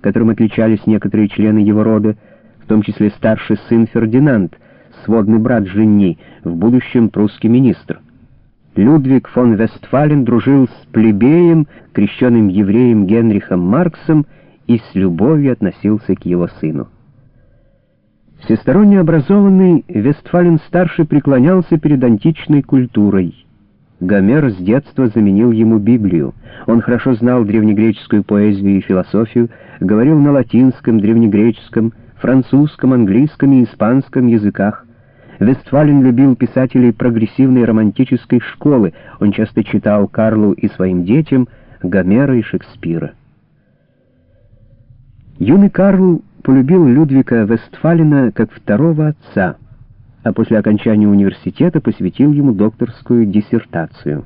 которым отличались некоторые члены его рода, в том числе старший сын Фердинанд, сводный брат Женни, в будущем прусский министр. Людвиг фон Вестфален дружил с плебеем, крещенным евреем Генрихом Марксом, и с любовью относился к его сыну. Всесторонне образованный, Вестфален-старший преклонялся перед античной культурой. Гомер с детства заменил ему Библию. Он хорошо знал древнегреческую поэзию и философию, говорил на латинском, древнегреческом, французском, английском и испанском языках. Вестфален любил писателей прогрессивной романтической школы. Он часто читал Карлу и своим детям Гомера и Шекспира. Юный Карл полюбил Людвига Вестфалена как второго отца, а после окончания университета посвятил ему докторскую диссертацию.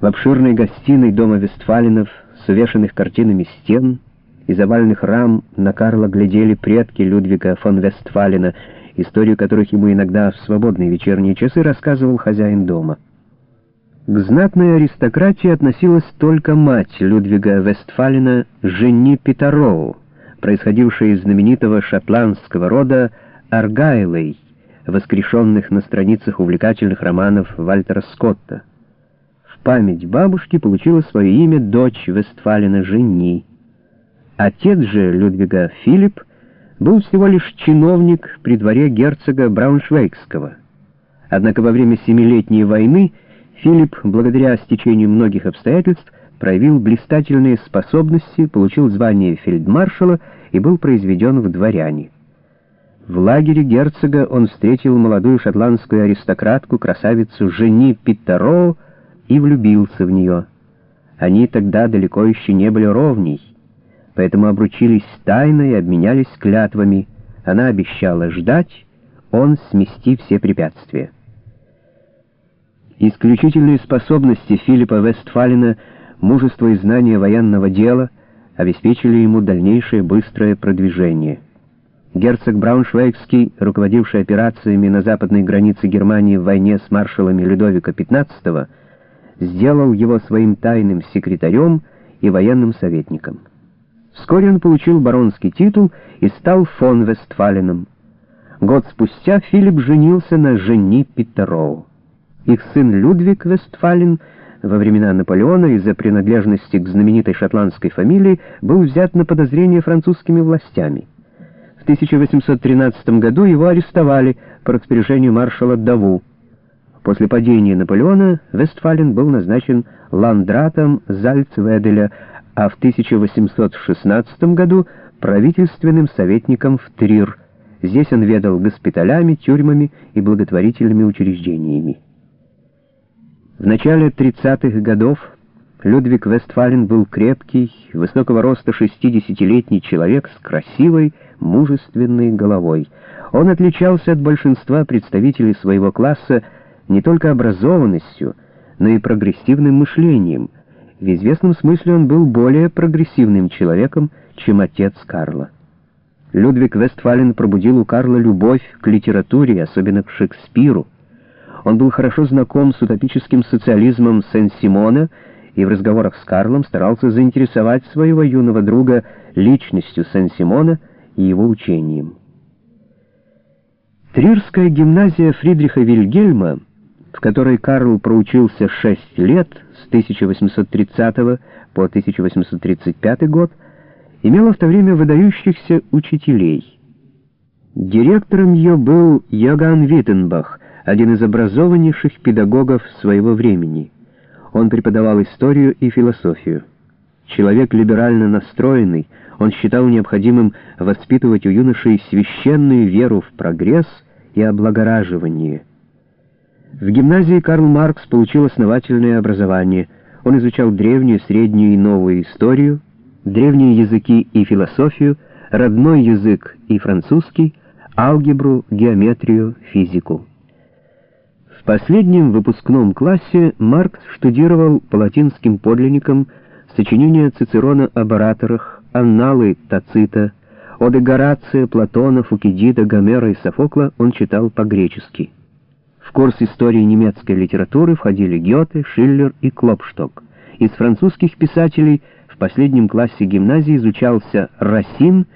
В обширной гостиной дома Вестфаленов с увешанных картинами стен и заваленных рам на Карла глядели предки Людвига фон Вестфалена, историю которых ему иногда в свободные вечерние часы рассказывал хозяин дома. К знатной аристократии относилась только мать Людвига Вестфалена, Жени Питароу, происходившая из знаменитого шотландского рода Аргайлей, воскрешенных на страницах увлекательных романов Вальтера Скотта. В память бабушки получила свое имя дочь Вестфалена Жени. Отец же Людвига Филипп был всего лишь чиновник при дворе герцога Брауншвейгского. Однако во время Семилетней войны Филипп, благодаря стечению многих обстоятельств, проявил блистательные способности, получил звание фельдмаршала и был произведен в дворяне. В лагере герцога он встретил молодую шотландскую аристократку, красавицу Жени Питтароу, и влюбился в нее. Они тогда далеко еще не были ровней, поэтому обручились тайно и обменялись клятвами. Она обещала ждать, он смести все препятствия. Исключительные способности Филиппа Вестфалена, мужество и знание военного дела обеспечили ему дальнейшее быстрое продвижение. Герцог Брауншвейгский, руководивший операциями на западной границе Германии в войне с маршалами Людовика XV, сделал его своим тайным секретарем и военным советником. Вскоре он получил баронский титул и стал фон Вестфаленом. Год спустя Филипп женился на Жени Питероу. Их сын Людвиг Вестфален во времена Наполеона из-за принадлежности к знаменитой шотландской фамилии был взят на подозрение французскими властями. В 1813 году его арестовали по распоряжению маршала Даву. После падения Наполеона Вестфален был назначен ландратом Зальцведеля, а в 1816 году правительственным советником в Трир. Здесь он ведал госпиталями, тюрьмами и благотворительными учреждениями. В начале 30-х годов Людвиг Вестфален был крепкий, высокого роста 60-летний человек с красивой, мужественной головой. Он отличался от большинства представителей своего класса не только образованностью, но и прогрессивным мышлением. В известном смысле он был более прогрессивным человеком, чем отец Карла. Людвиг Вестфален пробудил у Карла любовь к литературе, особенно к Шекспиру. Он был хорошо знаком с утопическим социализмом Сен-Симона и в разговорах с Карлом старался заинтересовать своего юного друга личностью Сен-Симона и его учением. Трирская гимназия Фридриха Вильгельма, в которой Карл проучился шесть лет, с 1830 по 1835 год, имела в то время выдающихся учителей. Директором ее был Йоган Виттенбах, один из образованнейших педагогов своего времени. Он преподавал историю и философию. Человек либерально настроенный, он считал необходимым воспитывать у юношей священную веру в прогресс и облагораживание. В гимназии Карл Маркс получил основательное образование. Он изучал древнюю, среднюю и новую историю, древние языки и философию, родной язык и французский, алгебру, геометрию, физику последнем выпускном классе Маркс штудировал по латинским подлинникам сочинения Цицерона об ораторах, анналы Тацита, оды Горация, Платона, Фукидида, Гомера и Софокла он читал по-гречески. В курс истории немецкой литературы входили Гёте, Шиллер и Клопшток. Из французских писателей в последнем классе гимназии изучался Расин